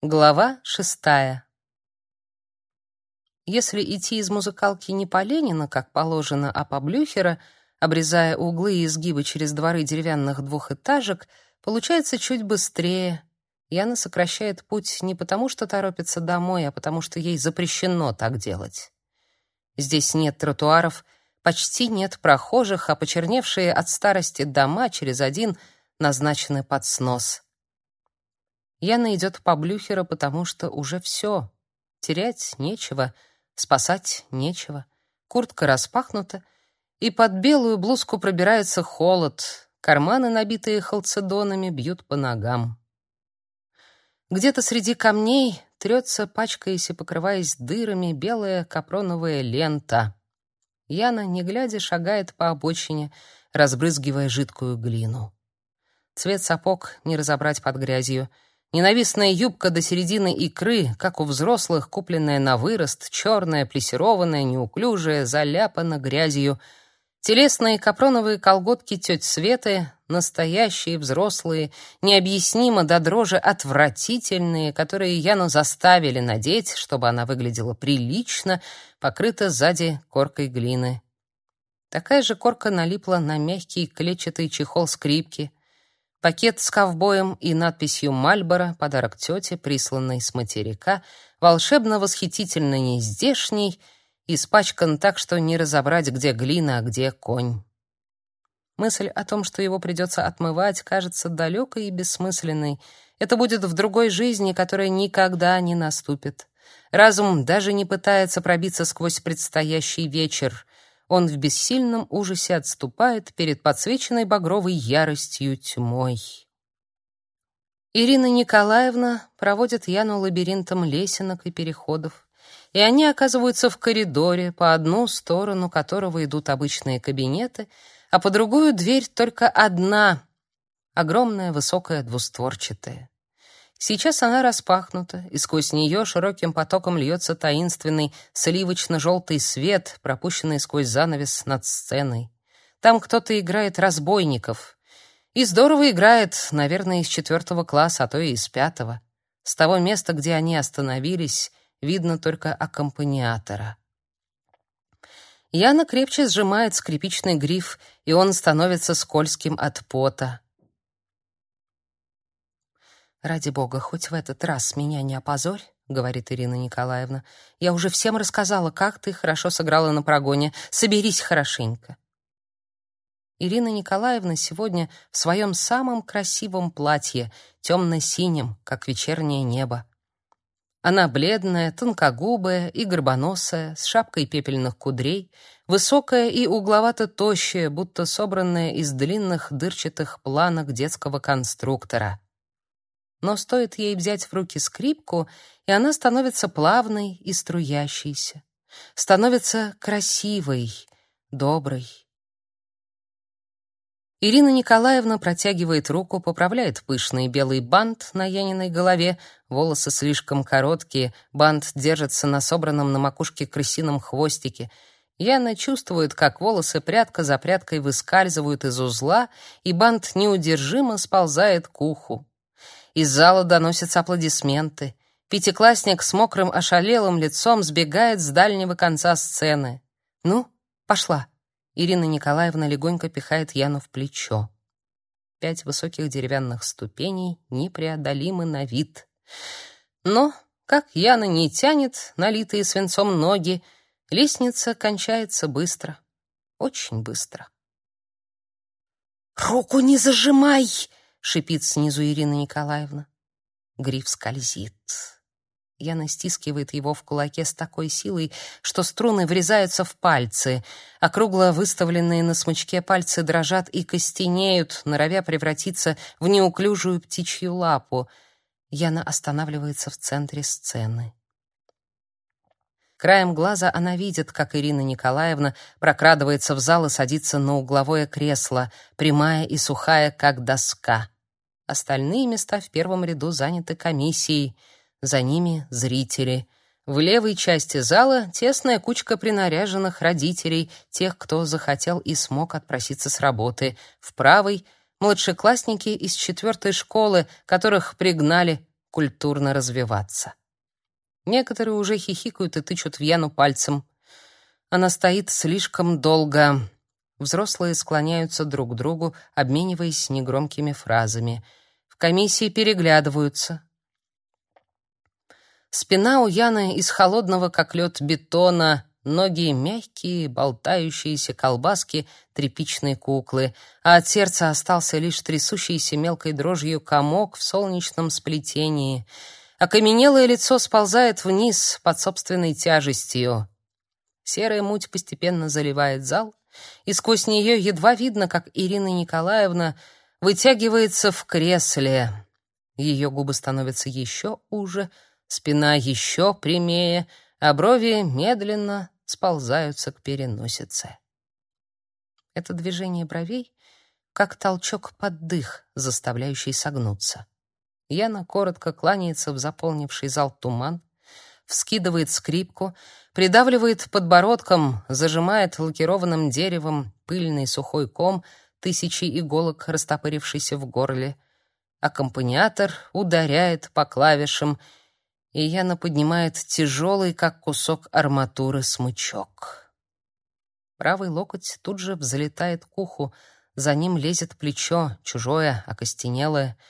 Глава шестая. Если идти из музыкалки не по Ленина, как положено, а по Блюхера, обрезая углы и изгибы через дворы деревянных двухэтажек, получается чуть быстрее. Яна сокращает путь не потому, что торопится домой, а потому что ей запрещено так делать. Здесь нет тротуаров, почти нет прохожих, а почерневшие от старости дома через один назначены под снос — Яна идет по Блюхера, потому что уже все. Терять нечего, спасать нечего. Куртка распахнута, и под белую блузку пробирается холод. Карманы, набитые халцедонами, бьют по ногам. Где-то среди камней трется, пачкаясь и покрываясь дырами, белая капроновая лента. Яна, не глядя, шагает по обочине, разбрызгивая жидкую глину. Цвет сапог не разобрать под грязью — Ненавистная юбка до середины икры, как у взрослых, купленная на вырост, черная, плесированная, неуклюжая, заляпана грязью. Телесные капроновые колготки тёть Светы, настоящие, взрослые, необъяснимо до дрожи отвратительные, которые Яну заставили надеть, чтобы она выглядела прилично, покрыта сзади коркой глины. Такая же корка налипла на мягкий клетчатый чехол скрипки — Пакет с ковбоем и надписью «Мальборо», подарок тете, присланный с материка, волшебно-восхитительно нездешний, испачкан так, что не разобрать, где глина, а где конь. Мысль о том, что его придется отмывать, кажется далекой и бессмысленной. Это будет в другой жизни, которая никогда не наступит. Разум даже не пытается пробиться сквозь предстоящий вечер. Он в бессильном ужасе отступает перед подсвеченной багровой яростью тьмой. Ирина Николаевна проводит Яну лабиринтом лесенок и переходов, и они оказываются в коридоре, по одну сторону которого идут обычные кабинеты, а по другую дверь только одна, огромная, высокая, двустворчатая. Сейчас она распахнута, и сквозь нее широким потоком льется таинственный сливочно-желтый свет, пропущенный сквозь занавес над сценой. Там кто-то играет разбойников. И здорово играет, наверное, из четвертого класса, а то и из пятого. С того места, где они остановились, видно только аккомпаниатора. Яна крепче сжимает скрипичный гриф, и он становится скользким от пота. Ради бога, хоть в этот раз меня не опозорь, говорит Ирина Николаевна. Я уже всем рассказала, как ты хорошо сыграла на прогоне. Соберись хорошенько. Ирина Николаевна сегодня в своем самом красивом платье, темно-синем, как вечернее небо. Она бледная, тонкогубая и горбоносая, с шапкой пепельных кудрей, высокая и угловато-тощая, будто собранная из длинных дырчатых планок детского конструктора. Но стоит ей взять в руки скрипку, и она становится плавной и струящейся, становится красивой, доброй. Ирина Николаевна протягивает руку, поправляет пышный белый бант на Яниной голове, волосы слишком короткие, бант держится на собранном на макушке крысином хвостике. Яна чувствует, как волосы прядка за прядкой выскальзывают из узла, и бант неудержимо сползает к уху. Из зала доносятся аплодисменты. Пятиклассник с мокрым ошалелым лицом сбегает с дальнего конца сцены. «Ну, пошла!» Ирина Николаевна легонько пихает Яну в плечо. Пять высоких деревянных ступеней непреодолимы на вид. Но, как Яна не тянет налитые свинцом ноги, лестница кончается быстро. Очень быстро. «Руку не зажимай!» Шипит снизу Ирина Николаевна. Гриф скользит. Яна стискивает его в кулаке с такой силой, что струны врезаются в пальцы, а кругло выставленные на смычке пальцы дрожат и костенеют, норовя превратиться в неуклюжую птичью лапу. Яна останавливается в центре сцены. Краем глаза она видит, как Ирина Николаевна прокрадывается в зал и садится на угловое кресло, прямая и сухая, как доска. Остальные места в первом ряду заняты комиссией, за ними зрители. В левой части зала тесная кучка принаряженных родителей, тех, кто захотел и смог отпроситься с работы. В правой — младшеклассники из четвертой школы, которых пригнали культурно развиваться. Некоторые уже хихикают и тычут в Яну пальцем. Она стоит слишком долго. Взрослые склоняются друг к другу, обмениваясь негромкими фразами. В комиссии переглядываются. Спина у Яны из холодного, как лед, бетона, ноги мягкие, болтающиеся колбаски, тряпичные куклы, а от сердца остался лишь трясущийся мелкой дрожью комок в солнечном сплетении — Окаменелое лицо сползает вниз под собственной тяжестью. Серая муть постепенно заливает зал, и сквозь нее едва видно, как Ирина Николаевна вытягивается в кресле. Ее губы становятся еще уже, спина еще прямее, а брови медленно сползаются к переносице. Это движение бровей как толчок под дых, заставляющий согнуться. Яна коротко кланяется в заполнивший зал туман, вскидывает скрипку, придавливает подбородком, зажимает лакированным деревом пыльный сухой ком, тысячи иголок, растопырившийся в горле. Аккомпаниатор ударяет по клавишам, и Яна поднимает тяжелый, как кусок арматуры, смычок. Правый локоть тут же взлетает к уху, за ним лезет плечо, чужое, окостенелое —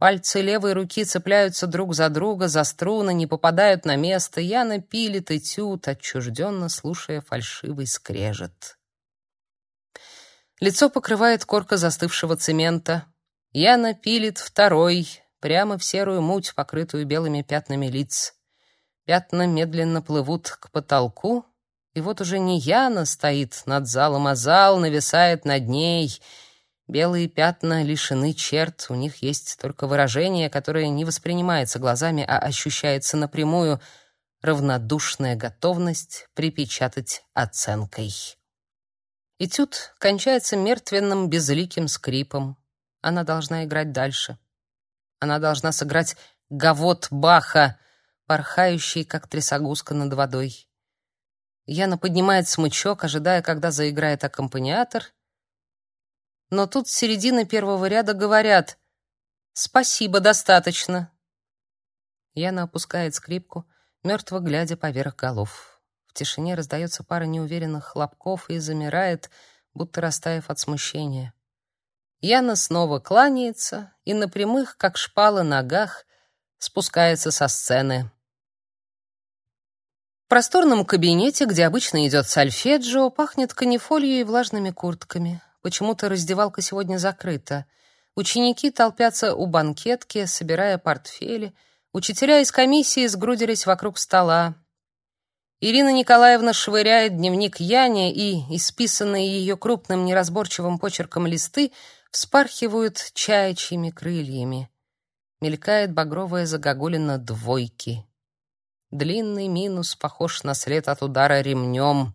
Пальцы левой руки цепляются друг за друга, за струны, не попадают на место. Яна пилит этюд, отчужденно слушая фальшивый скрежет. Лицо покрывает корка застывшего цемента. Яна пилит второй, прямо в серую муть, покрытую белыми пятнами лиц. Пятна медленно плывут к потолку, и вот уже не Яна стоит над залом, а зал нависает над ней — Белые пятна лишены черт, у них есть только выражение, которое не воспринимается глазами, а ощущается напрямую равнодушная готовность припечатать оценкой. Этюд кончается мертвенным безликим скрипом. Она должна играть дальше. Она должна сыграть гавот Баха, порхающий, как трясогузка над водой. Яна поднимает смычок, ожидая, когда заиграет аккомпаниатор — но тут с середины первого ряда говорят «Спасибо, достаточно». Яна опускает скрипку, мертво глядя поверх голов. В тишине раздается пара неуверенных хлопков и замирает, будто растаяв от смущения. Яна снова кланяется и на прямых, как шпалы, ногах спускается со сцены. В просторном кабинете, где обычно идет сольфеджио, пахнет канифолью и влажными куртками. Почему-то раздевалка сегодня закрыта. Ученики толпятся у банкетки, собирая портфели. Учителя из комиссии сгрудились вокруг стола. Ирина Николаевна швыряет дневник Яне, и исписанные ее крупным неразборчивым почерком листы вспархивают чаячьими крыльями. Мелькает багровая загогулина двойки. Длинный минус похож на след от удара ремнем.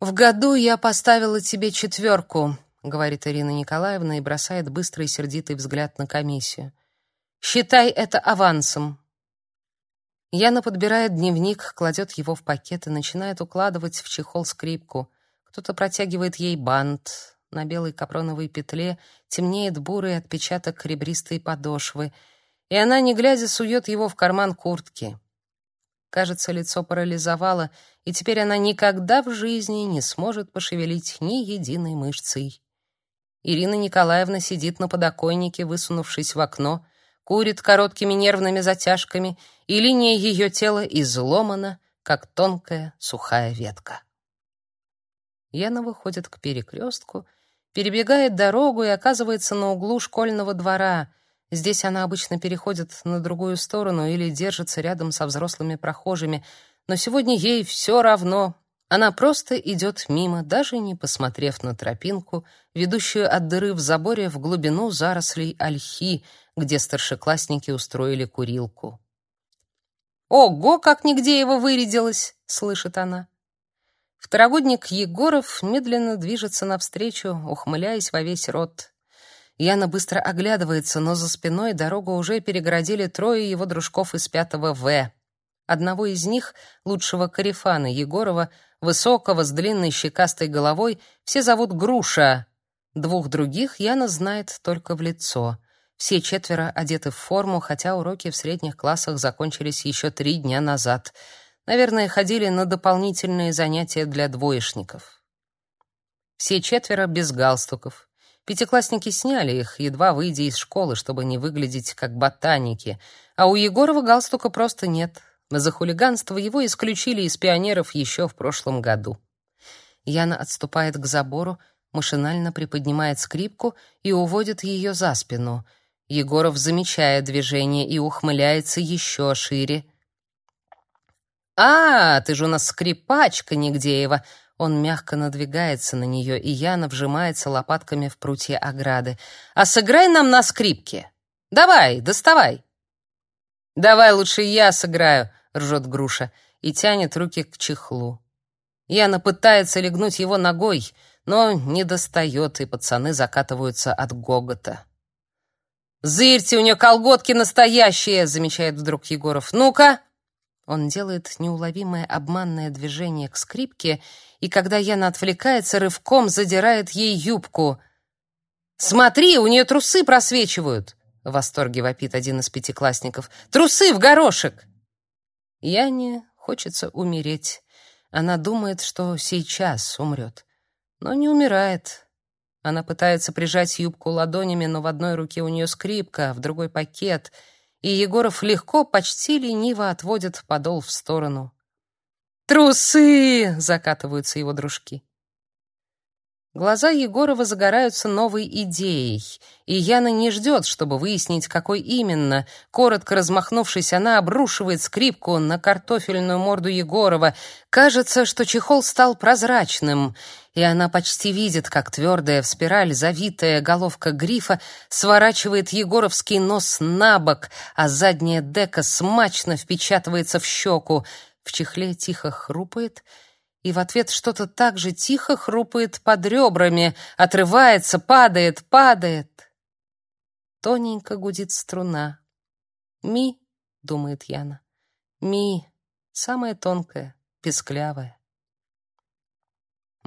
«В году я поставила тебе четверку», — говорит Ирина Николаевна и бросает быстрый сердитый взгляд на комиссию. «Считай это авансом». Яна подбирает дневник, кладет его в пакет и начинает укладывать в чехол скрипку. Кто-то протягивает ей бант. На белой капроновой петле темнеет бурый отпечаток ребристой подошвы, и она, не глядя, сует его в карман куртки. Кажется, лицо парализовало, и теперь она никогда в жизни не сможет пошевелить ни единой мышцей. Ирина Николаевна сидит на подоконнике, высунувшись в окно, курит короткими нервными затяжками, и линия ее тела изломана, как тонкая сухая ветка. Яна выходит к перекрестку, перебегает дорогу и оказывается на углу школьного двора, Здесь она обычно переходит на другую сторону или держится рядом со взрослыми прохожими, но сегодня ей все равно. Она просто идет мимо, даже не посмотрев на тропинку, ведущую от дыры в заборе в глубину зарослей ольхи, где старшеклассники устроили курилку. «Ого, как нигде его вырядилась!» — слышит она. Второгодник Егоров медленно движется навстречу, ухмыляясь во весь рот. Яна быстро оглядывается, но за спиной дорогу уже перегородили трое его дружков из пятого В. Одного из них, лучшего корефана Егорова, высокого, с длинной щекастой головой, все зовут Груша. Двух других Яна знает только в лицо. Все четверо одеты в форму, хотя уроки в средних классах закончились еще три дня назад. Наверное, ходили на дополнительные занятия для двоечников. Все четверо без галстуков. Пятиклассники сняли их, едва выйдя из школы, чтобы не выглядеть как ботаники, а у Егорова галстука просто нет. За хулиганство его исключили из пионеров еще в прошлом году. Яна отступает к забору, машинально приподнимает скрипку и уводит ее за спину. Егоров замечает движение и ухмыляется еще шире. «А, ты же у нас скрипачка, Нигдеева!» Он мягко надвигается на нее, и Яна вжимается лопатками в прутья ограды. «А сыграй нам на скрипке! Давай, доставай!» «Давай лучше я сыграю!» — ржет груша и тянет руки к чехлу. Яна пытается легнуть его ногой, но не достает, и пацаны закатываются от гогота. «Зырьте, у нее колготки настоящие!» — замечает вдруг Егоров. «Ну-ка!» Он делает неуловимое обманное движение к скрипке, и когда Яна отвлекается, рывком задирает ей юбку. «Смотри, у нее трусы просвечивают!» — в восторге вопит один из пятиклассников. «Трусы в горошек!» Яне хочется умереть. Она думает, что сейчас умрет, но не умирает. Она пытается прижать юбку ладонями, но в одной руке у нее скрипка, а в другой пакет, и Егоров легко, почти лениво отводит подол в сторону. «Трусы!» — закатываются его дружки. Глаза Егорова загораются новой идеей, и Яна не ждет, чтобы выяснить, какой именно. Коротко размахнувшись, она обрушивает скрипку на картофельную морду Егорова. Кажется, что чехол стал прозрачным, и она почти видит, как твердая в спираль завитая головка грифа сворачивает Егоровский нос на бок, а задняя дека смачно впечатывается в щеку. В чехле тихо хрупает — и в ответ что-то так же тихо хрупает под ребрами, отрывается, падает, падает. Тоненько гудит струна. «Ми», — думает Яна, — «ми, самая тонкая, песклявая».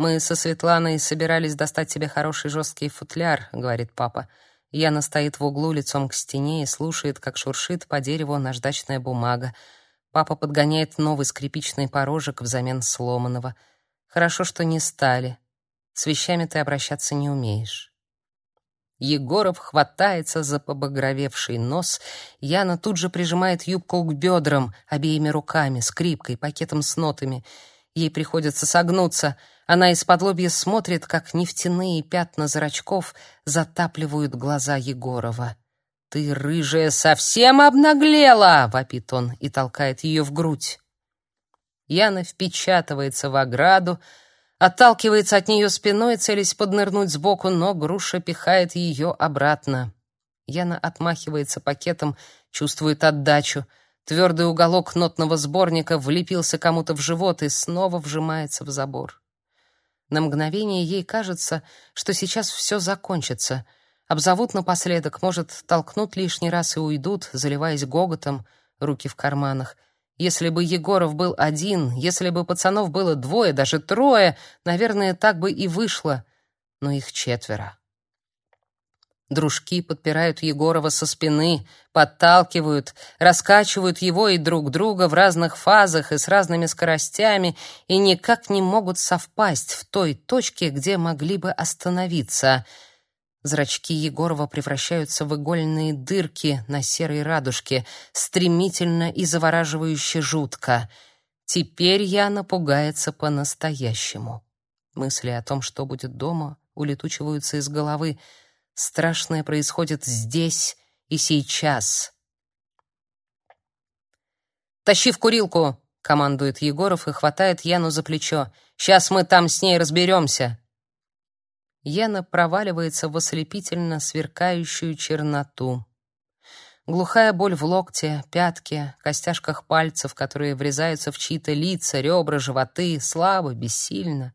«Мы со Светланой собирались достать тебе хороший жесткий футляр», — говорит папа. Яна стоит в углу лицом к стене и слушает, как шуршит по дереву наждачная бумага. Папа подгоняет новый скрипичный порожек взамен сломанного. Хорошо, что не стали. С вещами ты обращаться не умеешь. Егоров хватается за побагровевший нос. Яна тут же прижимает юбку к бедрам обеими руками, скрипкой, пакетом с нотами. Ей приходится согнуться. Она из-под лобья смотрит, как нефтяные пятна зрачков затапливают глаза Егорова. «Ты, рыжая, совсем обнаглела!» — вопит он и толкает ее в грудь. Яна впечатывается в ограду, отталкивается от нее спиной, целясь поднырнуть сбоку, но груша пихает ее обратно. Яна отмахивается пакетом, чувствует отдачу. Твердый уголок нотного сборника влепился кому-то в живот и снова вжимается в забор. На мгновение ей кажется, что сейчас все закончится — Обзовут напоследок, может, толкнут лишний раз и уйдут, заливаясь гоготом, руки в карманах. Если бы Егоров был один, если бы пацанов было двое, даже трое, наверное, так бы и вышло. Но их четверо. Дружки подпирают Егорова со спины, подталкивают, раскачивают его и друг друга в разных фазах и с разными скоростями и никак не могут совпасть в той точке, где могли бы остановиться — Зрачки Егорова превращаются в игольные дырки на серой радужке, стремительно и завораживающе жутко. Теперь я напугается по-настоящему. Мысли о том, что будет дома, улетучиваются из головы. Страшное происходит здесь и сейчас. «Тащи в курилку!» — командует Егоров и хватает Яну за плечо. «Сейчас мы там с ней разберемся!» Яна проваливается в ослепительно сверкающую черноту. Глухая боль в локте, пятке, костяшках пальцев, которые врезаются в чьи-то лица, ребра, животы, слабо, бессильно.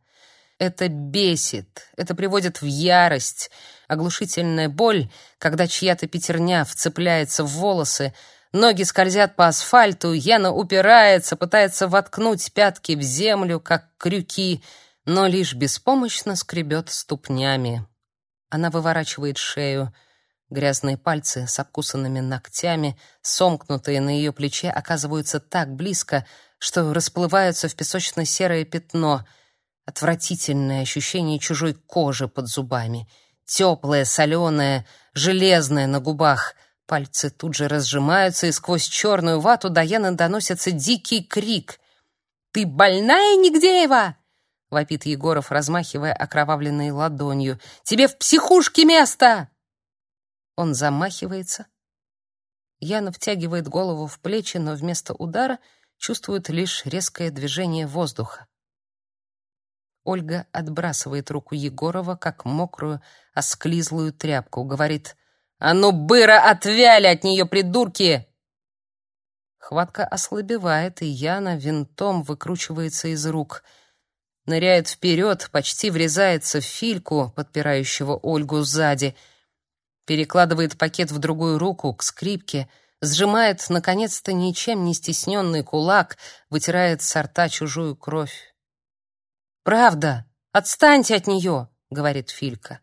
Это бесит, это приводит в ярость. Оглушительная боль, когда чья-то пятерня вцепляется в волосы, ноги скользят по асфальту, Яна упирается, пытается воткнуть пятки в землю, как крюки — но лишь беспомощно скребет ступнями. Она выворачивает шею. Грязные пальцы с обкусанными ногтями, сомкнутые на ее плече, оказываются так близко, что расплываются в песочно-серое пятно. Отвратительное ощущение чужой кожи под зубами. Теплое, соленое, железное на губах. Пальцы тут же разжимаются, и сквозь черную вату Даяны доносится дикий крик. «Ты больная, Нигдеева?» — вопит Егоров, размахивая окровавленной ладонью. «Тебе в психушке место!» Он замахивается. Яна втягивает голову в плечи, но вместо удара чувствует лишь резкое движение воздуха. Ольга отбрасывает руку Егорова, как мокрую, осклизлую тряпку, говорит «А ну, быра, отвяли от нее, придурки!» Хватка ослабевает, и Яна винтом выкручивается из рук. Ныряет вперед, почти врезается в Фильку, подпирающего Ольгу сзади — перекладывает пакет в другую руку, к скрипке, сжимает, наконец-то, ничем не стесненный кулак, вытирает с рта чужую кровь. «Правда, отстаньте от нее!» — говорит Филька.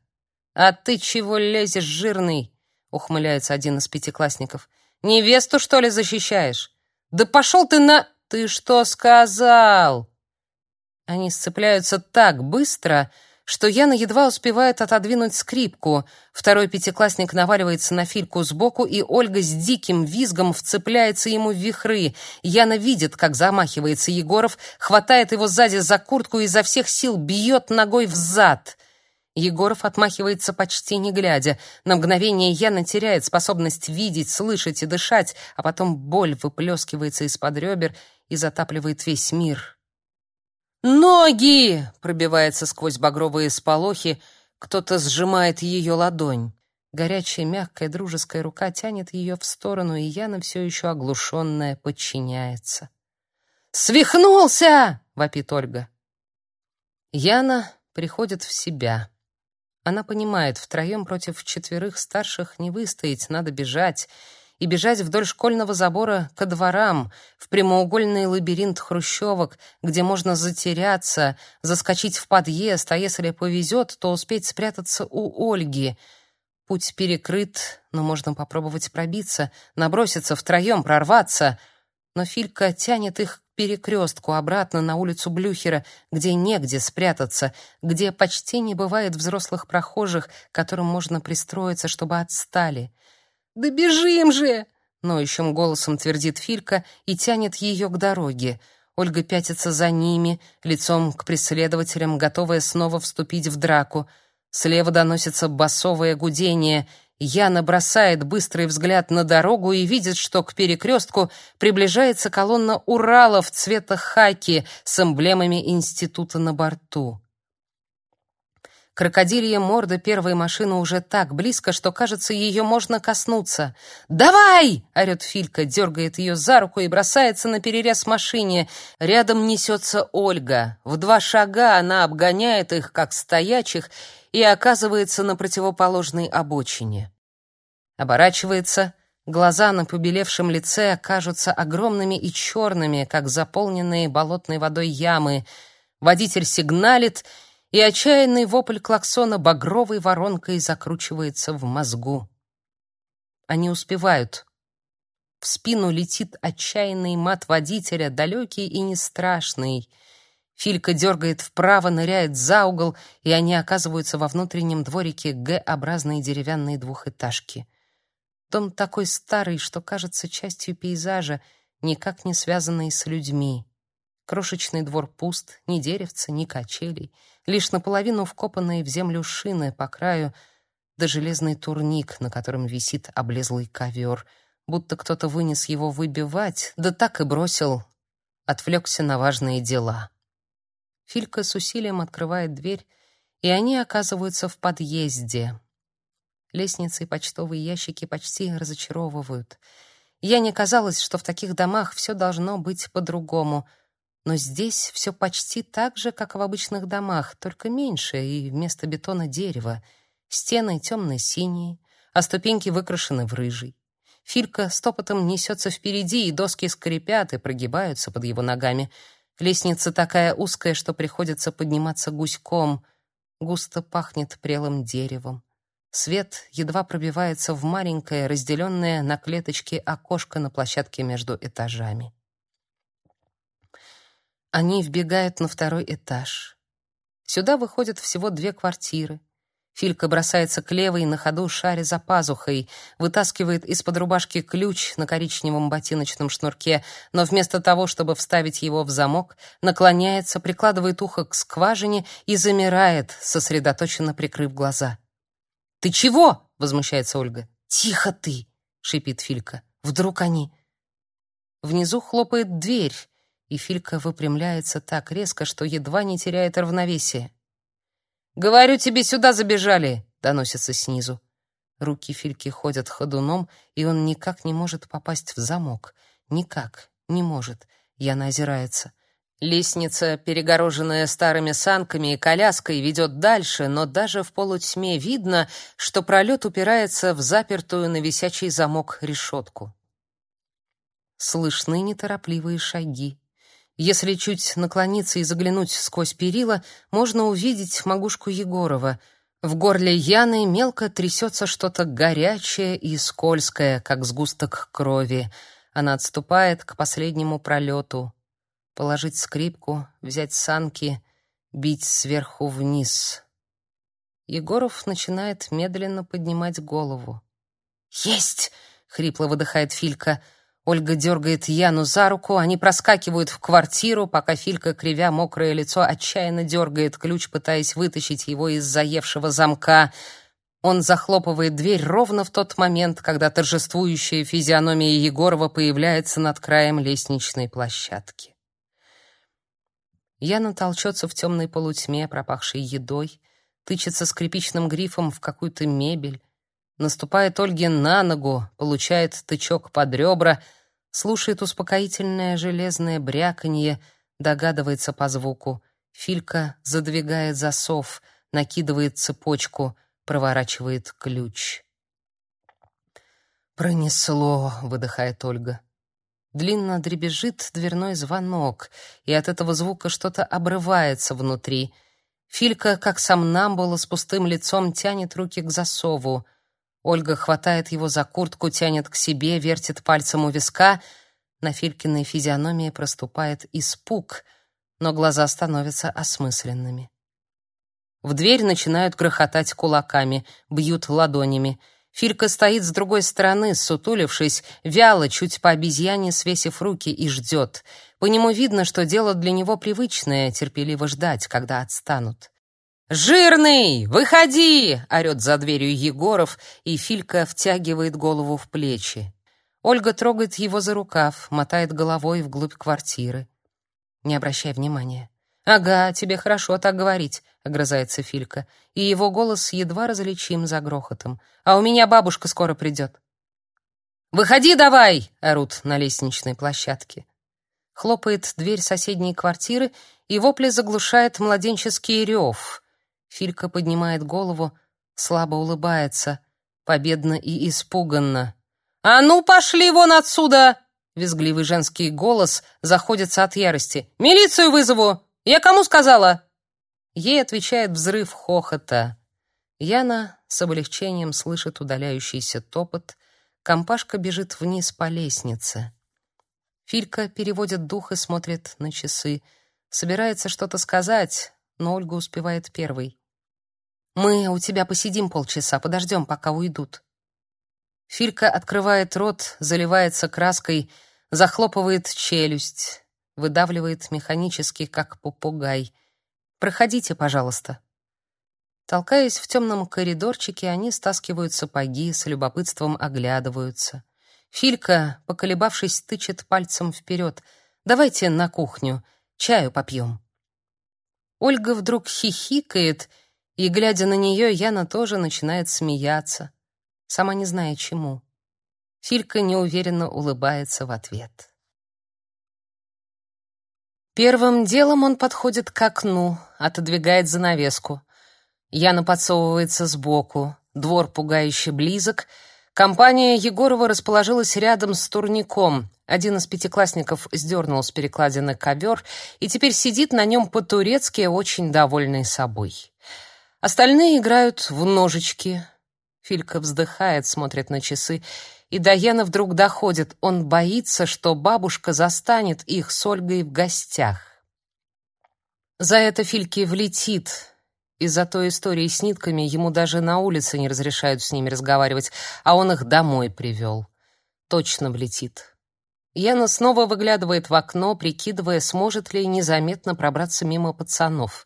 «А ты чего лезешь, жирный?» — ухмыляется один из пятиклассников. «Невесту, что ли, защищаешь? Да пошел ты на...» «Ты что сказал?» Они сцепляются так быстро, что Яна едва успевает отодвинуть скрипку. Второй пятиклассник наваливается на Фильку сбоку, и Ольга с диким визгом вцепляется ему в вихры. Яна видит, как замахивается Егоров, хватает его сзади за куртку и изо всех сил бьет ногой в зад. Егоров отмахивается почти не глядя. На мгновение Яна теряет способность видеть, слышать и дышать, а потом боль выплескивается из-под ребер и затапливает весь мир. «Ноги!» — пробивается сквозь багровые сполохи, кто-то сжимает ее ладонь. Горячая, мягкая, дружеская рука тянет ее в сторону, и Яна все еще оглушенная подчиняется. «Свихнулся!» — вопит Ольга. Яна приходит в себя. Она понимает, втроем против четверых старших не выстоять, надо бежать — и бежать вдоль школьного забора ко дворам, в прямоугольный лабиринт хрущевок, где можно затеряться, заскочить в подъезд, а если повезет, то успеть спрятаться у Ольги. Путь перекрыт, но можно попробовать пробиться, наброситься втроем, прорваться. Но Филька тянет их к перекрестку, обратно на улицу Блюхера, где негде спрятаться, где почти не бывает взрослых прохожих, которым можно пристроиться, чтобы отстали. «Да бежим же!» — ноющим голосом твердит Филька и тянет ее к дороге. Ольга пятится за ними, лицом к преследователям, готовая снова вступить в драку. Слева доносится басовое гудение. Яна бросает быстрый взгляд на дорогу и видит, что к перекрестку приближается колонна Уралов цвета хаки с эмблемами института на борту. Крокодилья морда первой машины уже так близко, что, кажется, ее можно коснуться. «Давай!» — орет Филька, дергает ее за руку и бросается на перерез машине. Рядом несется Ольга. В два шага она обгоняет их, как стоячих, и оказывается на противоположной обочине. Оборачивается. Глаза на побелевшем лице кажутся огромными и черными, как заполненные болотной водой ямы. Водитель сигналит — и отчаянный вопль клаксона багровой воронкой закручивается в мозгу. Они успевают. В спину летит отчаянный мат водителя, далекий и не страшный. Филька дергает вправо, ныряет за угол, и они оказываются во внутреннем дворике Г-образной деревянной двухэтажки. Дом такой старый, что кажется частью пейзажа, никак не связанный с людьми. Крошечный двор пуст, ни деревца, ни качелей, лишь наполовину вкопанные в землю шины по краю, да железный турник, на котором висит облезлый ковер, будто кто-то вынес его выбивать, да так и бросил, отвлекся на важные дела. Филька с усилием открывает дверь, и они оказываются в подъезде. Лестницы и почтовые ящики почти разочаровывают. Я не казалось, что в таких домах все должно быть по-другому — но здесь все почти так же, как в обычных домах, только меньше и вместо бетона дерево. Стены темно-синие, а ступеньки выкрашены в рыжий. Филька стопотом несется впереди, и доски скрипят и прогибаются под его ногами. Лестница такая узкая, что приходится подниматься гуськом. Густо пахнет прелым деревом. Свет едва пробивается в маленькое, разделенное на клеточки окошко на площадке между этажами. Они вбегают на второй этаж. Сюда выходят всего две квартиры. Филька бросается к левой, на ходу шаря за пазухой, вытаскивает из-под рубашки ключ на коричневом ботиночном шнурке, но вместо того, чтобы вставить его в замок, наклоняется, прикладывает ухо к скважине и замирает, сосредоточенно прикрыв глаза. «Ты чего?» — возмущается Ольга. «Тихо ты!» — шипит Филька. «Вдруг они...» Внизу хлопает дверь, и Филька выпрямляется так резко, что едва не теряет равновесие. «Говорю тебе, сюда забежали!» — доносится снизу. Руки Фильки ходят ходуном, и он никак не может попасть в замок. Никак, не может. Яна озирается. Лестница, перегороженная старыми санками и коляской, ведет дальше, но даже в полутьме видно, что пролет упирается в запертую на висячий замок решетку. Слышны неторопливые шаги. Если чуть наклониться и заглянуть сквозь перила, можно увидеть могушку Егорова. В горле Яны мелко трясется что-то горячее и скользкое, как сгусток крови. Она отступает к последнему пролету положить скрипку, взять санки, бить сверху вниз. Егоров начинает медленно поднимать голову. «Есть!» — хрипло выдыхает Филька. Ольга дергает Яну за руку, они проскакивают в квартиру, пока Филька, кривя мокрое лицо, отчаянно дергает ключ, пытаясь вытащить его из заевшего замка. Он захлопывает дверь ровно в тот момент, когда торжествующая физиономия Егорова появляется над краем лестничной площадки. Яна толчется в темной полутьме, пропахшей едой, тычется скрипичным грифом в какую-то мебель, наступает Ольге на ногу, получает тычок под ребра, слушает успокоительное железное бряканье, догадывается по звуку. Филька задвигает засов, накидывает цепочку, проворачивает ключ. «Пронесло», — выдыхает Ольга. Длинно дребезжит дверной звонок, и от этого звука что-то обрывается внутри. Филька, как сам Намбула, с пустым лицом тянет руки к засову. Ольга хватает его за куртку, тянет к себе, вертит пальцем у виска. На Филькиной физиономии проступает испуг, но глаза становятся осмысленными. В дверь начинают грохотать кулаками, бьют ладонями — Филька стоит с другой стороны, сутулившись, вяло, чуть по обезьяне свесив руки и ждет. По нему видно, что дело для него привычное, терпеливо ждать, когда отстанут. «Жирный, выходи!» — орёт за дверью Егоров, и Филька втягивает голову в плечи. Ольга трогает его за рукав, мотает головой вглубь квартиры. Не обращай внимания. «Ага, тебе хорошо так говорить», — огрызается Филька, и его голос едва различим за грохотом. «А у меня бабушка скоро придет». «Выходи давай!» — орут на лестничной площадке. Хлопает дверь соседней квартиры, и вопли заглушает младенческий рев. Филька поднимает голову, слабо улыбается, победно и испуганно. «А ну, пошли вон отсюда!» Визгливый женский голос заходится от ярости. «Милицию вызову! Я кому сказала?» Ей отвечает взрыв хохота. Яна с облегчением слышит удаляющийся топот. Компашка бежит вниз по лестнице. Филька переводит дух и смотрит на часы. Собирается что-то сказать, но Ольга успевает первой. «Мы у тебя посидим полчаса, подождем, пока уйдут». Филька открывает рот, заливается краской, захлопывает челюсть выдавливает механически, как попугай. «Проходите, пожалуйста». Толкаясь в темном коридорчике, они стаскивают сапоги, с любопытством оглядываются. Филька, поколебавшись, тычет пальцем вперед. «Давайте на кухню, чаю попьем». Ольга вдруг хихикает, и, глядя на нее, Яна тоже начинает смеяться, сама не зная чему. Филька неуверенно улыбается в ответ. Первым делом он подходит к окну, отодвигает занавеску. Яна подсовывается сбоку. Двор пугающе близок. Компания Егорова расположилась рядом с турником. Один из пятиклассников сдернул с перекладины ковер и теперь сидит на нем по-турецки, очень довольный собой. Остальные играют в ножички. Филька вздыхает, смотрит на часы, и до Яна вдруг доходит. Он боится, что бабушка застанет их с Ольгой в гостях. За это Фильке влетит. Из-за той истории с нитками ему даже на улице не разрешают с ними разговаривать, а он их домой привел. Точно влетит. Яна снова выглядывает в окно, прикидывая, сможет ли незаметно пробраться мимо пацанов.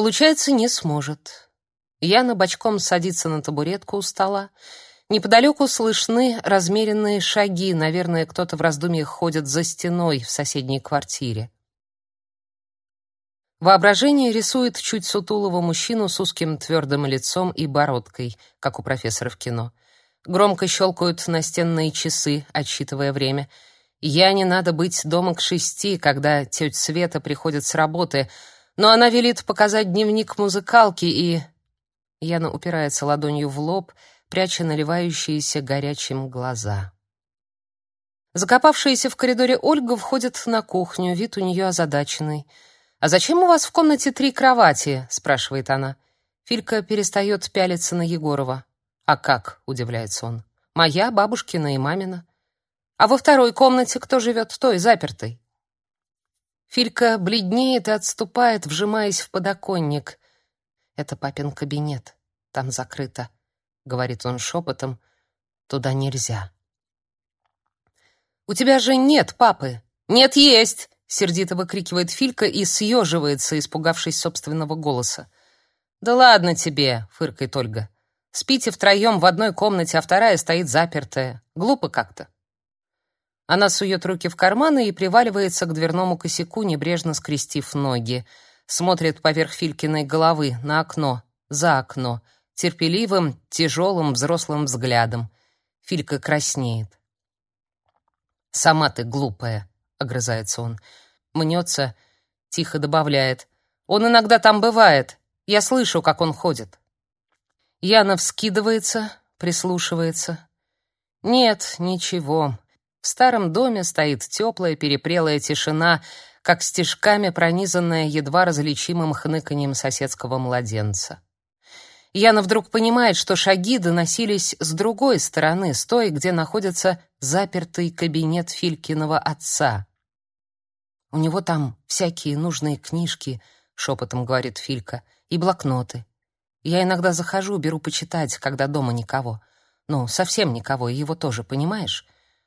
Получается, не сможет. Яна бочком садится на табуретку у стола. Неподалеку слышны размеренные шаги. Наверное, кто-то в раздумьях ходит за стеной в соседней квартире. Воображение рисует чуть сутулого мужчину с узким твердым лицом и бородкой, как у профессора в кино. Громко щелкают настенные часы, отсчитывая время. Яне надо быть дома к шести, когда тетя Света приходит с работы, но она велит показать дневник музыкалки и Яна упирается ладонью в лоб, пряча наливающиеся горячим глаза. Закопавшаяся в коридоре Ольга входит на кухню, вид у нее озадаченный. «А зачем у вас в комнате три кровати?» — спрашивает она. Филька перестает пялиться на Егорова. «А как?» — удивляется он. «Моя, бабушкина и мамина». «А во второй комнате кто живет? Той, запертой?» Филька бледнеет и отступает, вжимаясь в подоконник. Это папин кабинет. Там закрыто, говорит он шепотом. Туда нельзя. У тебя же нет папы. Нет, есть, сердито выкрикивает Филька и съеживается, испугавшись собственного голоса. Да ладно тебе, фыркает Ольга. Спите втроем в одной комнате, а вторая стоит запертая. Глупо как-то. Она сует руки в карманы и приваливается к дверному косяку, небрежно скрестив ноги смотрит поверх Филькиной головы на окно, за окно, терпеливым, тяжелым взрослым взглядом. Филька краснеет. «Сама ты глупая», — огрызается он. Мнется, тихо добавляет. «Он иногда там бывает. Я слышу, как он ходит». Яна вскидывается, прислушивается. Нет, ничего. В старом доме стоит теплая перепрелая тишина, как стежками пронизанная едва различимым хныканьем соседского младенца. Яна вдруг понимает, что шаги доносились с другой стороны, с той, где находится запертый кабинет Филькиного отца. «У него там всякие нужные книжки», — шепотом говорит Филька, — «и блокноты. Я иногда захожу, беру почитать, когда дома никого. Ну, совсем никого, его тоже, понимаешь?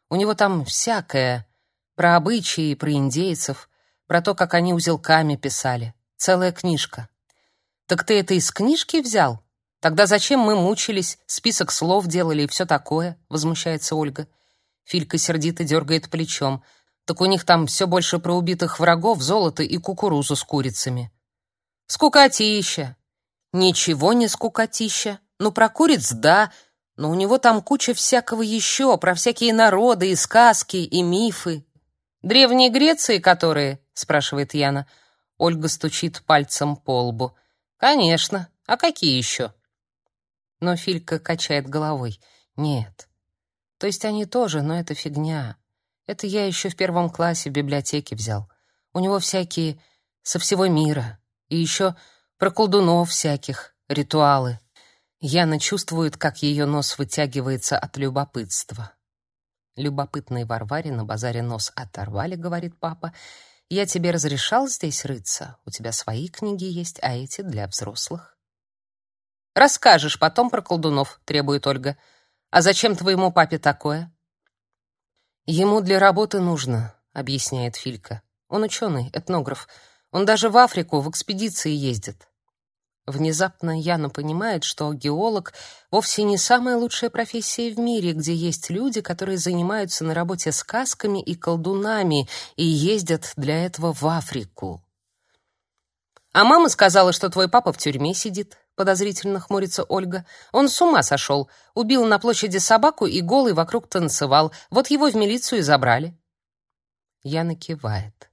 У него там всякое, про обычаи, про индейцев, про то, как они узелками писали. Целая книжка. Так ты это из книжки взял? Тогда зачем мы мучились, список слов делали и все такое? Возмущается Ольга. Филька сердито дергает плечом. Так у них там все больше про убитых врагов, золото и кукурузу с курицами. Скукотища. Ничего не скукотища. Ну, про куриц — да, но у него там куча всякого еще, про всякие народы и сказки, и мифы. Древней Греции которые? спрашивает Яна. Ольга стучит пальцем по лбу. Конечно. А какие еще?» Но Филька качает головой. Нет. То есть они тоже, но это фигня. Это я еще в первом классе в библиотеке взял. У него всякие со всего мира. И еще про колдунов всяких, ритуалы. Яна чувствует, как ее нос вытягивается от любопытства. Любопытной Варваре на базаре нос оторвали, говорит папа. Я тебе разрешал здесь рыться. У тебя свои книги есть, а эти для взрослых. Расскажешь потом про колдунов, требует Ольга. А зачем твоему папе такое? Ему для работы нужно, объясняет Филька. Он ученый, этнограф. Он даже в Африку в экспедиции ездит. Внезапно Яна понимает, что геолог вовсе не самая лучшая профессия в мире, где есть люди, которые занимаются на работе сказками и колдунами и ездят для этого в Африку. А мама сказала, что твой папа в тюрьме сидит, подозрительно хмурится Ольга. Он с ума сошел, убил на площади собаку и голый вокруг танцевал. Вот его в милицию и забрали. Яна кивает.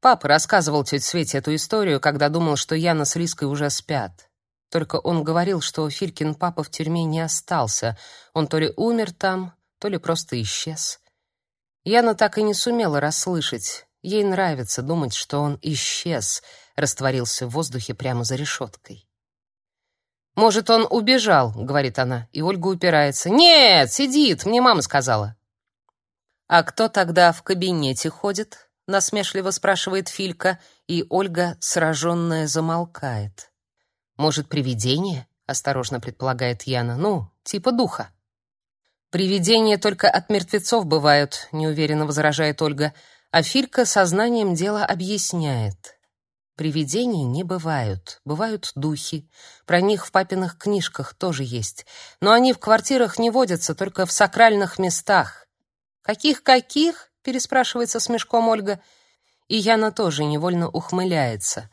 Папа рассказывал тете Свете эту историю, когда думал, что Яна с Лиской уже спят. Только он говорил, что Филькин папа в тюрьме не остался. Он то ли умер там, то ли просто исчез. Яна так и не сумела расслышать. Ей нравится думать, что он исчез, растворился в воздухе прямо за решеткой. «Может, он убежал», — говорит она, и Ольга упирается. «Нет, сидит, мне мама сказала». «А кто тогда в кабинете ходит?» — насмешливо спрашивает Филька, и Ольга, сраженная, замолкает. «Может, привидение?» — осторожно предполагает Яна. «Ну, типа духа». «Привидения только от мертвецов бывают», — неуверенно возражает Ольга, а Филька сознанием дела объясняет. Привидений не бывают, бывают духи. Про них в папиных книжках тоже есть. Но они в квартирах не водятся, только в сакральных местах. «Каких-каких?» — переспрашивает со смешком Ольга. И Яна тоже невольно ухмыляется.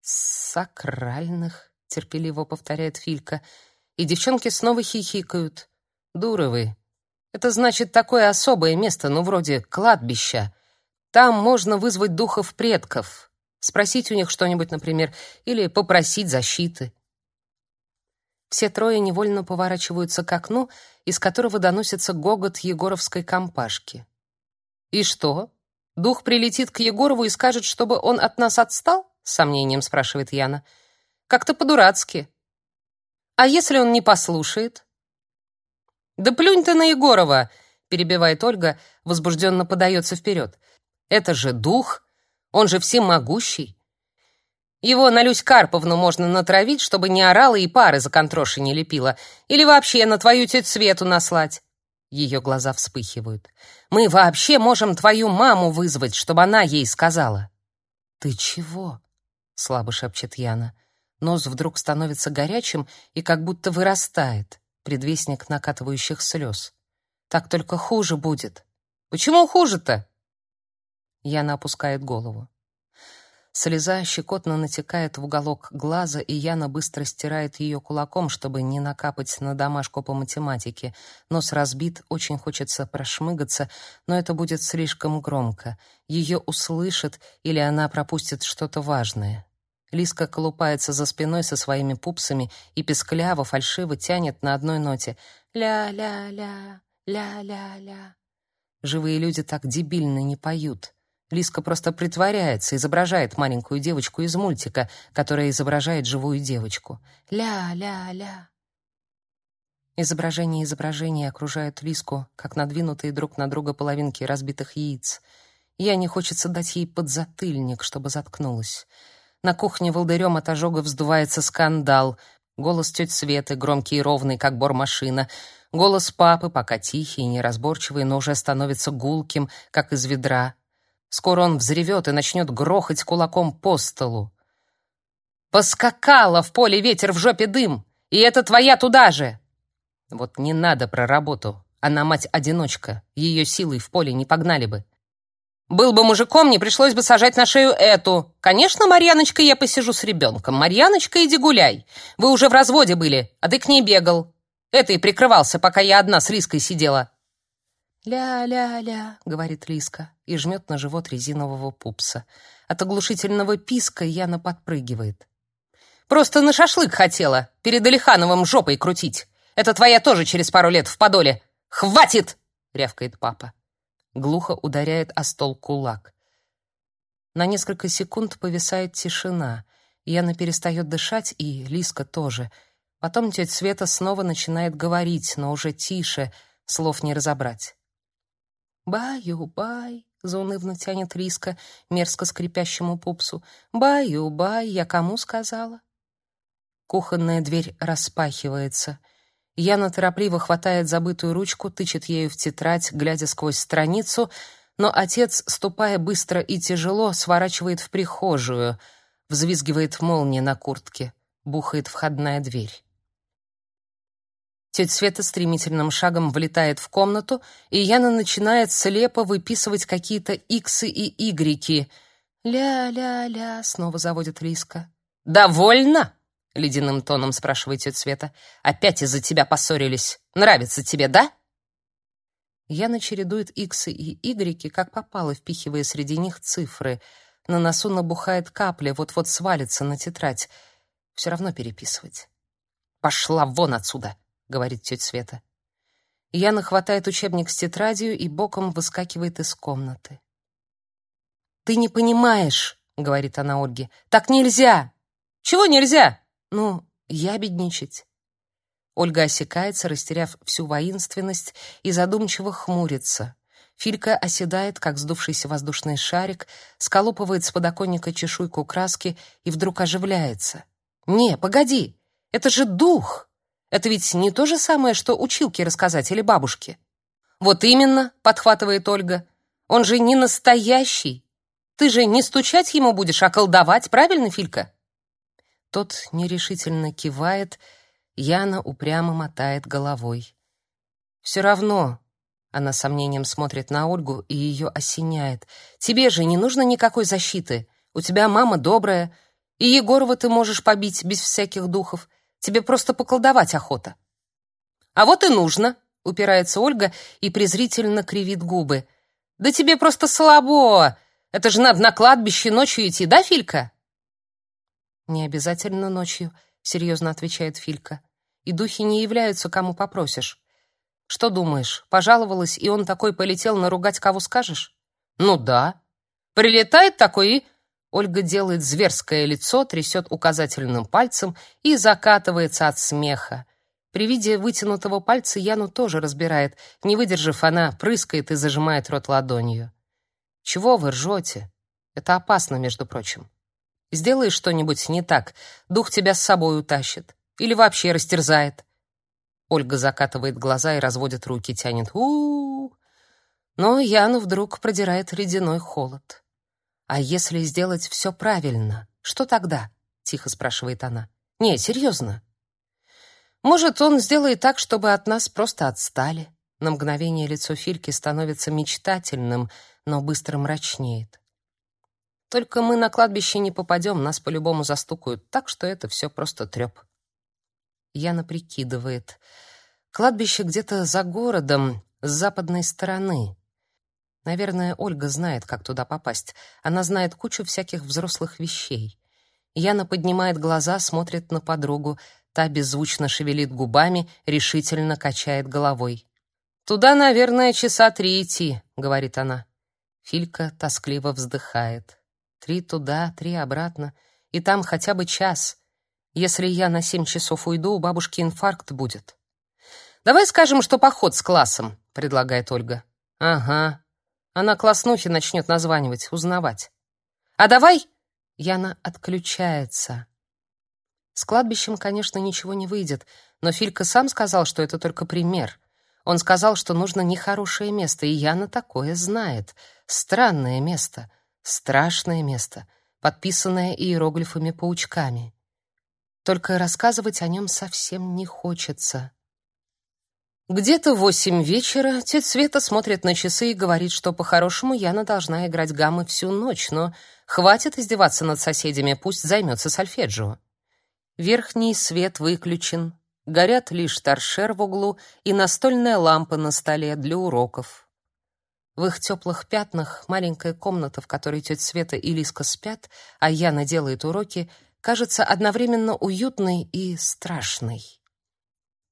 «Сакральных», — терпеливо повторяет Филька. И девчонки снова хихикают. «Дуры вы. Это значит такое особое место, ну, вроде кладбища. Там можно вызвать духов предков». Спросить у них что-нибудь, например, или попросить защиты. Все трое невольно поворачиваются к окну, из которого доносится гогот егоровской компашки. «И что? Дух прилетит к Егорову и скажет, чтобы он от нас отстал?» — с сомнением спрашивает Яна. «Как-то по-дурацки. А если он не послушает?» «Да плюнь ты на Егорова!» — перебивает Ольга, возбужденно подается вперед. «Это же дух!» Он же всемогущий. Его на Люсь Карповну можно натравить, чтобы не орала и пары за контроши не лепила. Или вообще на твою тетю Свету наслать. Ее глаза вспыхивают. Мы вообще можем твою маму вызвать, чтобы она ей сказала. Ты чего? слабо шепчет Яна. Нос вдруг становится горячим и как будто вырастает, предвестник накатывающих слез. Так только хуже будет. Почему хуже-то? Яна опускает голову. Слеза щекотно натекает в уголок глаза, и Яна быстро стирает ее кулаком, чтобы не накапать на домашку по математике. Нос разбит, очень хочется прошмыгаться, но это будет слишком громко. Ее услышат или она пропустит что-то важное. Лиска колупается за спиной со своими пупсами и пескляво, фальшиво тянет на одной ноте «ля-ля-ля, ля-ля-ля». Живые люди так дебильно не поют. Лиска просто притворяется, изображает маленькую девочку из мультика, которая изображает живую девочку. Ля-ля-ля. Изображение изображения окружают Лиску, как надвинутые друг на друга половинки разбитых яиц. Я не хочется дать ей подзатыльник, чтобы заткнулась. На кухне волдырем от ожога вздувается скандал. Голос тети Светы, громкий и ровный, как бормашина. Голос папы, пока тихий и неразборчивый, но уже становится гулким, как из ведра. Скоро он взревет и начнет грохать кулаком по столу. «Поскакала в поле ветер в жопе дым! И это твоя туда же!» Вот не надо про работу. Она мать-одиночка. Ее силой в поле не погнали бы. Был бы мужиком, не пришлось бы сажать на шею эту. Конечно, Марьяночка, я посижу с ребенком. Марьяночка, иди гуляй. Вы уже в разводе были, а ты к ней бегал. Это и прикрывался, пока я одна с Лиской сидела. «Ля-ля-ля», — говорит Лиска и жмет на живот резинового пупса. От оглушительного писка Яна подпрыгивает. «Просто на шашлык хотела, перед Алихановым жопой крутить. Это твоя тоже через пару лет в Подоле. Хватит!» — рявкает папа. Глухо ударяет о стол кулак. На несколько секунд повисает тишина. Яна перестает дышать, и Лиска тоже. Потом тетя Света снова начинает говорить, но уже тише, слов не разобрать. «Баю-бай», — заунывно тянет Риска, мерзко скрипящему пупсу. «Баю-бай, я кому сказала?» Кухонная дверь распахивается. Яна торопливо хватает забытую ручку, тычет ею в тетрадь, глядя сквозь страницу, но отец, ступая быстро и тяжело, сворачивает в прихожую, взвизгивает молния на куртке, бухает входная дверь. Тетя Света стремительным шагом влетает в комнату, и Яна начинает слепо выписывать какие-то иксы и игреки. «Ля-ля-ля», — снова заводит Лиска. «Довольно?» — ледяным тоном спрашивает тетя Света. «Опять из-за тебя поссорились. Нравится тебе, да?» Яна чередует иксы и игреки, как попало, впихивая среди них цифры. На носу набухает капля, вот-вот свалится на тетрадь. Все равно переписывать. «Пошла вон отсюда!» — говорит тетя Света. Яна хватает учебник с тетрадью и боком выскакивает из комнаты. «Ты не понимаешь», — говорит она Ольге. «Так нельзя!» «Чего нельзя?» «Ну, ябедничать. Ольга осекается, растеряв всю воинственность, и задумчиво хмурится. Филька оседает, как сдувшийся воздушный шарик, сколупывает с подоконника чешуйку краски и вдруг оживляется. «Не, погоди! Это же дух! Это ведь не то же самое, что училке рассказать или бабушке!» «Вот именно!» — подхватывает Ольга. «Он же не настоящий! Ты же не стучать ему будешь, а колдовать, правильно, Филька?» Тот нерешительно кивает, Яна упрямо мотает головой. «Все равно она с сомнением смотрит на Ольгу и ее осеняет. Тебе же не нужно никакой защиты. У тебя мама добрая, и Егорова ты можешь побить без всяких духов. Тебе просто поколдовать охота. А вот и нужно, упирается Ольга и презрительно кривит губы. Да тебе просто слабо. Это же надо на кладбище ночью идти, да, Филька? Не обязательно ночью, серьезно отвечает Филька. И духи не являются, кому попросишь. Что думаешь, пожаловалась, и он такой полетел наругать, кого скажешь? Ну да. Прилетает такой и... Ольга делает зверское лицо, трясет указательным пальцем и закатывается от смеха. При виде вытянутого пальца Яну тоже разбирает. Не выдержав, она прыскает и зажимает рот ладонью. «Чего вы ржете? Это опасно, между прочим. Сделаешь что-нибудь не так, дух тебя с собой утащит. Или вообще растерзает. Ольга закатывает глаза и разводит руки, тянет у, -у. Но Яну вдруг продирает ледяной холод. А если сделать все правильно, что тогда? тихо спрашивает она. Не, серьезно. Может, он сделает так, чтобы от нас просто отстали. На мгновение лицо Фильки становится мечтательным, но быстро мрачнеет. Только мы на кладбище не попадем, нас по-любому застукают, так что это все просто треп. Яна прикидывает. Кладбище где-то за городом, с западной стороны. Наверное, Ольга знает, как туда попасть. Она знает кучу всяких взрослых вещей. Яна поднимает глаза, смотрит на подругу. Та беззвучно шевелит губами, решительно качает головой. «Туда, наверное, часа три идти», — говорит она. Филька тоскливо вздыхает. «Три туда, три обратно. И там хотя бы час. Если я на семь часов уйду, у бабушки инфаркт будет. Давай скажем, что поход с классом, предлагает Ольга. Ага. Она класснухи начнет названивать, узнавать. А давай Яна отключается. С кладбищем, конечно, ничего не выйдет, но Филька сам сказал, что это только пример. Он сказал, что нужно нехорошее место, и Яна такое знает. Странное место, страшное место, подписанное иероглифами-паучками. Только рассказывать о нем совсем не хочется. Где-то в восемь вечера тетя Света смотрит на часы и говорит, что по-хорошему Яна должна играть гаммы всю ночь, но хватит издеваться над соседями, пусть займется сольфеджио. Верхний свет выключен, горят лишь торшер в углу и настольная лампа на столе для уроков. В их теплых пятнах маленькая комната, в которой тетя Света и Лиска спят, а Яна делает уроки — кажется одновременно уютной и страшной.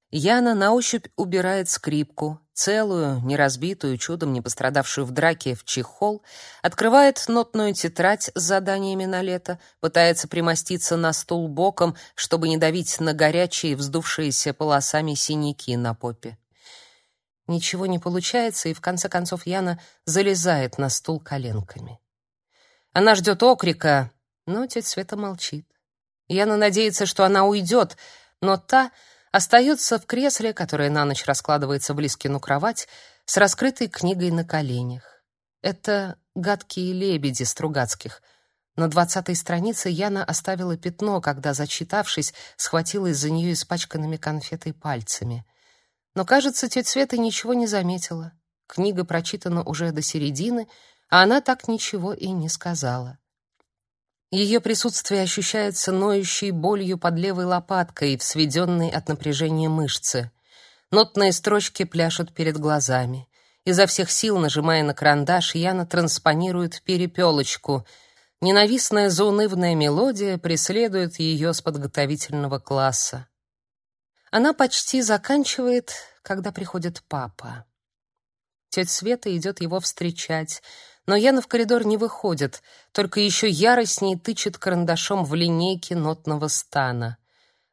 Яна на ощупь убирает скрипку, целую, неразбитую, чудом не пострадавшую в драке, в чехол, открывает нотную тетрадь с заданиями на лето, пытается примоститься на стул боком, чтобы не давить на горячие, вздувшиеся полосами синяки на попе. Ничего не получается, и в конце концов Яна залезает на стул коленками. Она ждет окрика, но тетя Света молчит. Яна надеется, что она уйдет, но та остается в кресле, которое на ночь раскладывается в Лискину кровать, с раскрытой книгой на коленях. Это «Гадкие лебеди» Стругацких. На двадцатой странице Яна оставила пятно, когда, зачитавшись, схватилась за нее испачканными конфетой пальцами. Но, кажется, тетя Света ничего не заметила. Книга прочитана уже до середины, а она так ничего и не сказала. Ее присутствие ощущается ноющей болью под левой лопаткой в сведенной от напряжения мышце. Нотные строчки пляшут перед глазами. Изо всех сил, нажимая на карандаш, Яна транспонирует перепелочку. Ненавистная заунывная мелодия преследует ее с подготовительного класса. Она почти заканчивает, когда приходит папа. Тетя Света идет его встречать, но Яна в коридор не выходит, только еще яростней тычет карандашом в линейки нотного стана.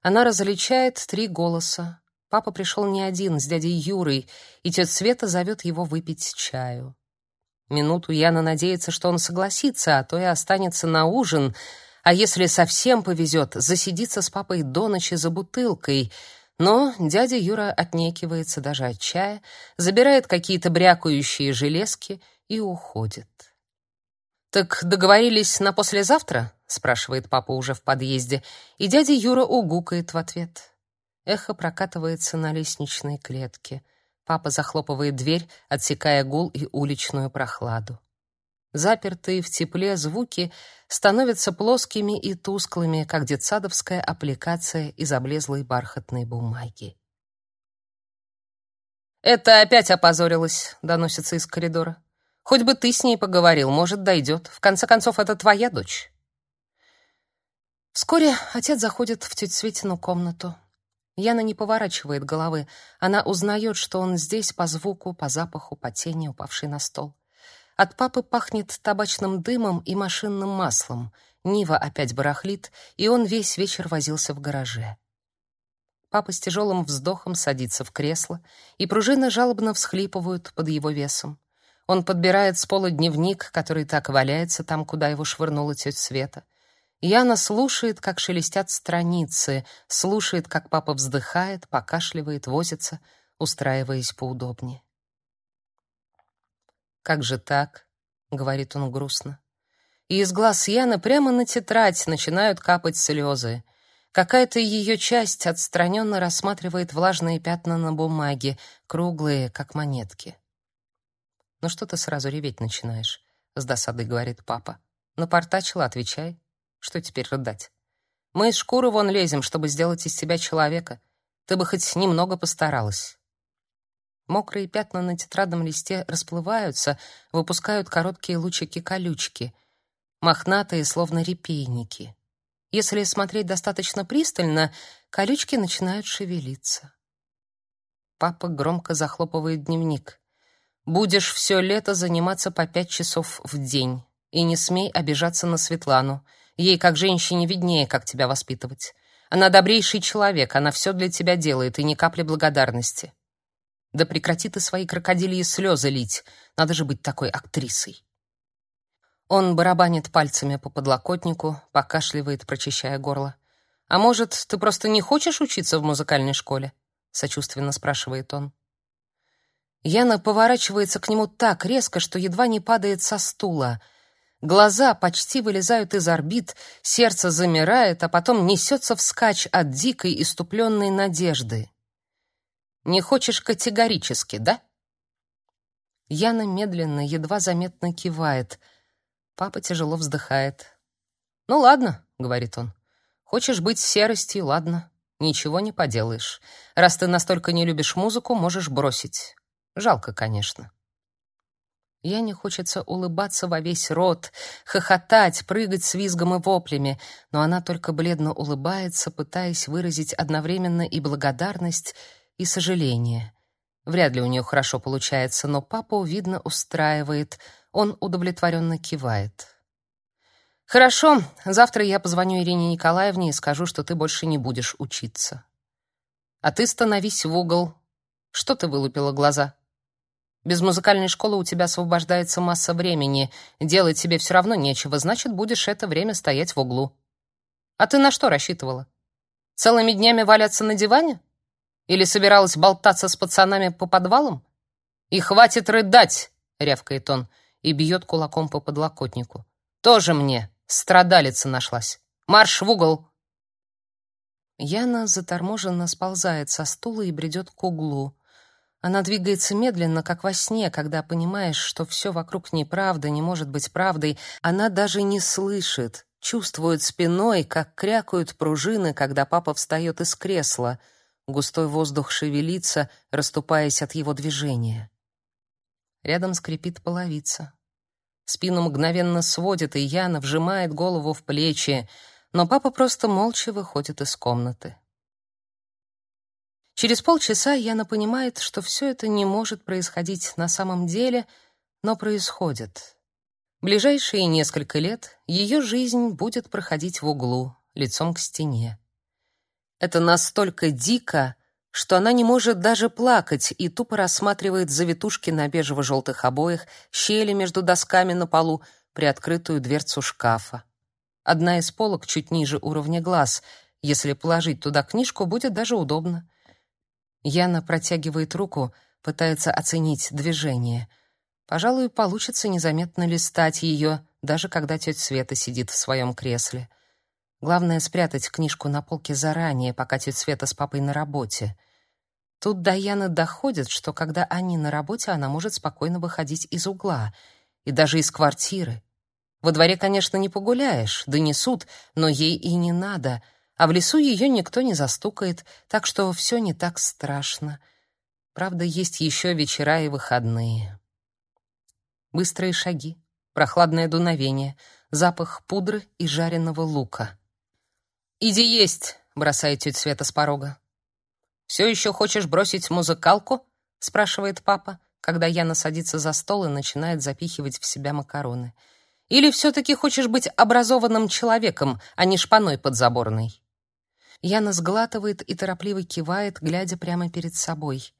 Она различает три голоса. Папа пришел не один, с дядей Юрой, и тетя Света зовет его выпить чаю. Минуту Яна надеется, что он согласится, а то и останется на ужин, а если совсем повезет, засидится с папой до ночи за бутылкой. Но дядя Юра отнекивается даже от чая, забирает какие-то брякающие железки и уходит. «Так договорились на послезавтра?» — спрашивает папа уже в подъезде, и дядя Юра угукает в ответ. Эхо прокатывается на лестничной клетке. Папа захлопывает дверь, отсекая гул и уличную прохладу. Запертые в тепле звуки становятся плоскими и тусклыми, как детсадовская аппликация из облезлой бархатной бумаги. «Это опять опозорилась», — доносится из коридора. Хоть бы ты с ней поговорил, может, дойдет. В конце концов, это твоя дочь. Вскоре отец заходит в тетю Светину комнату. Яна не поворачивает головы. Она узнает, что он здесь по звуку, по запаху, по тени, упавшей на стол. От папы пахнет табачным дымом и машинным маслом. Нива опять барахлит, и он весь вечер возился в гараже. Папа с тяжелым вздохом садится в кресло, и пружины жалобно всхлипывают под его весом. Он подбирает с пола дневник, который так валяется там, куда его швырнула тетя Света. Яна слушает, как шелестят страницы, слушает, как папа вздыхает, покашливает, возится, устраиваясь поудобнее. «Как же так?» — говорит он грустно. И из глаз Яны прямо на тетрадь начинают капать слезы. Какая-то ее часть отстраненно рассматривает влажные пятна на бумаге, круглые, как монетки. «Ну что ты сразу реветь начинаешь?» — с досадой говорит папа. «Напортачила, отвечай. Что теперь рыдать? Мы из шкуры вон лезем, чтобы сделать из тебя человека. Ты бы хоть немного постаралась». Мокрые пятна на тетрадном листе расплываются, выпускают короткие лучики-колючки, мохнатые, словно репейники. Если смотреть достаточно пристально, колючки начинают шевелиться. Папа громко захлопывает дневник. Будешь все лето заниматься по пять часов в день. И не смей обижаться на Светлану. Ей, как женщине, виднее, как тебя воспитывать. Она добрейший человек, она все для тебя делает, и ни капли благодарности. Да прекрати ты свои крокодильи слезы лить. Надо же быть такой актрисой. Он барабанит пальцами по подлокотнику, покашливает, прочищая горло. «А может, ты просто не хочешь учиться в музыкальной школе?» — сочувственно спрашивает он. Яна поворачивается к нему так резко, что едва не падает со стула. Глаза почти вылезают из орбит, сердце замирает, а потом несется вскачь от дикой иступленной надежды. «Не хочешь категорически, да?» Яна медленно, едва заметно кивает. Папа тяжело вздыхает. «Ну ладно», — говорит он. «Хочешь быть серостью, ладно. Ничего не поделаешь. Раз ты настолько не любишь музыку, можешь бросить. Жалко, конечно. Я не хочется улыбаться во весь рот, хохотать, прыгать с визгом и воплями, но она только бледно улыбается, пытаясь выразить одновременно и благодарность, и сожаление. Вряд ли у нее хорошо получается, но папу, видно, устраивает. Он удовлетворенно кивает. «Хорошо, завтра я позвоню Ирине Николаевне и скажу, что ты больше не будешь учиться. А ты становись в угол. Что ты вылупила глаза?» Без музыкальной школы у тебя освобождается масса времени. Делать тебе все равно нечего, значит, будешь это время стоять в углу. А ты на что рассчитывала? Целыми днями валяться на диване? Или собиралась болтаться с пацанами по подвалам? И хватит рыдать, рявкает он и бьет кулаком по подлокотнику. Тоже мне страдалица нашлась. Марш в угол. Яна заторможенно сползает со стула и бредет к углу. Она двигается медленно, как во сне, когда понимаешь, что все вокруг неправда, не может быть правдой. Она даже не слышит, чувствует спиной, как крякают пружины, когда папа встает из кресла. Густой воздух шевелится, расступаясь от его движения. Рядом скрипит половица. Спину мгновенно сводит, и Яна вжимает голову в плечи, но папа просто молча выходит из комнаты. Через полчаса Яна понимает, что все это не может происходить на самом деле, но происходит. Ближайшие несколько лет ее жизнь будет проходить в углу, лицом к стене. Это настолько дико, что она не может даже плакать и тупо рассматривает завитушки на бежево-желтых обоях, щели между досками на полу, приоткрытую дверцу шкафа. Одна из полок чуть ниже уровня глаз. Если положить туда книжку, будет даже удобно. Яна протягивает руку, пытается оценить движение. Пожалуй, получится незаметно листать ее, даже когда тетя Света сидит в своем кресле. Главное спрятать книжку на полке заранее, пока тетя Света с папой на работе. Тут Даяна доходит, что когда они на работе, она может спокойно выходить из угла и даже из квартиры. Во дворе, конечно, не погуляешь, донесут, но ей и не надо, а в лесу ее никто не застукает, так что все не так страшно. Правда, есть еще вечера и выходные. Быстрые шаги, прохладное дуновение, запах пудры и жареного лука. «Иди есть!» — бросает тетя Света с порога. «Все еще хочешь бросить музыкалку?» — спрашивает папа, когда Яна садится за стол и начинает запихивать в себя макароны. «Или все-таки хочешь быть образованным человеком, а не шпаной подзаборной?» Яна сглатывает и торопливо кивает, глядя прямо перед собой.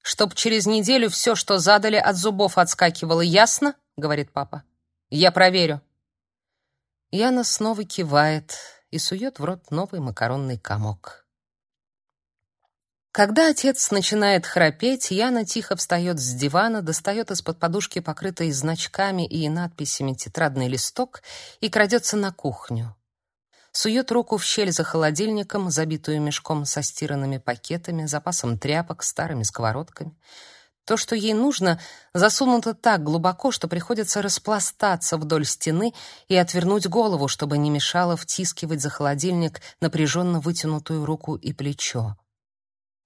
«Чтоб через неделю все, что задали, от зубов отскакивало, ясно?» — говорит папа. «Я проверю». Яна снова кивает и сует в рот новый макаронный комок. Когда отец начинает храпеть, Яна тихо встает с дивана, достает из-под подушки покрытый значками и надписями тетрадный листок и крадется на кухню. Сует руку в щель за холодильником, забитую мешком со стиранными пакетами, запасом тряпок, старыми сковородками. То, что ей нужно, засунуто так глубоко, что приходится распластаться вдоль стены и отвернуть голову, чтобы не мешало втискивать за холодильник напряженно вытянутую руку и плечо.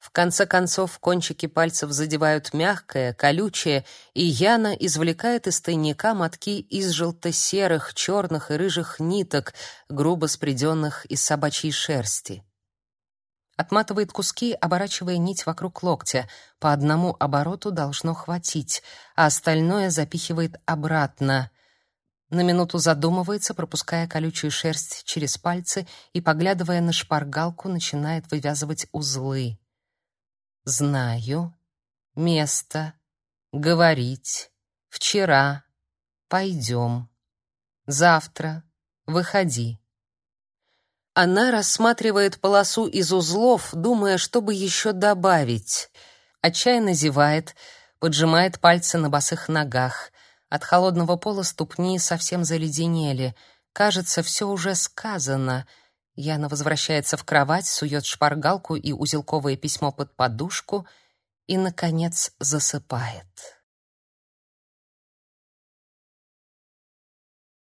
В конце концов, кончики пальцев задевают мягкое, колючее, и Яна извлекает из тайника мотки из желто-серых, черных и рыжих ниток, грубо спреденных из собачьей шерсти. Отматывает куски, оборачивая нить вокруг локтя. По одному обороту должно хватить, а остальное запихивает обратно. На минуту задумывается, пропуская колючую шерсть через пальцы и, поглядывая на шпаргалку, начинает вывязывать узлы. Знаю. Место. Говорить. Вчера. Пойдем. Завтра. Выходи. Она рассматривает полосу из узлов, думая, что бы еще добавить. Отчаянно зевает, поджимает пальцы на босых ногах. От холодного пола ступни совсем заледенели. Кажется, все уже сказано — Яна возвращается в кровать, сует шпаргалку и узелковое письмо под подушку и, наконец, засыпает.